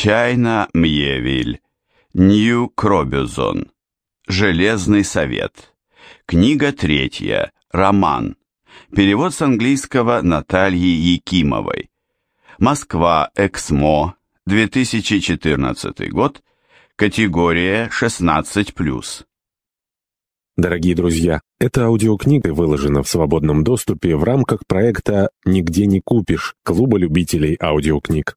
Чайна Мьевиль. Нью Кробюзон. Железный совет. Книга третья. Роман. Перевод с английского Натальи Якимовой. Москва. Эксмо. 2014 год. Категория 16+. Дорогие друзья, эта аудиокнига выложена в свободном доступе в рамках проекта «Нигде не купишь» Клуба любителей аудиокниг.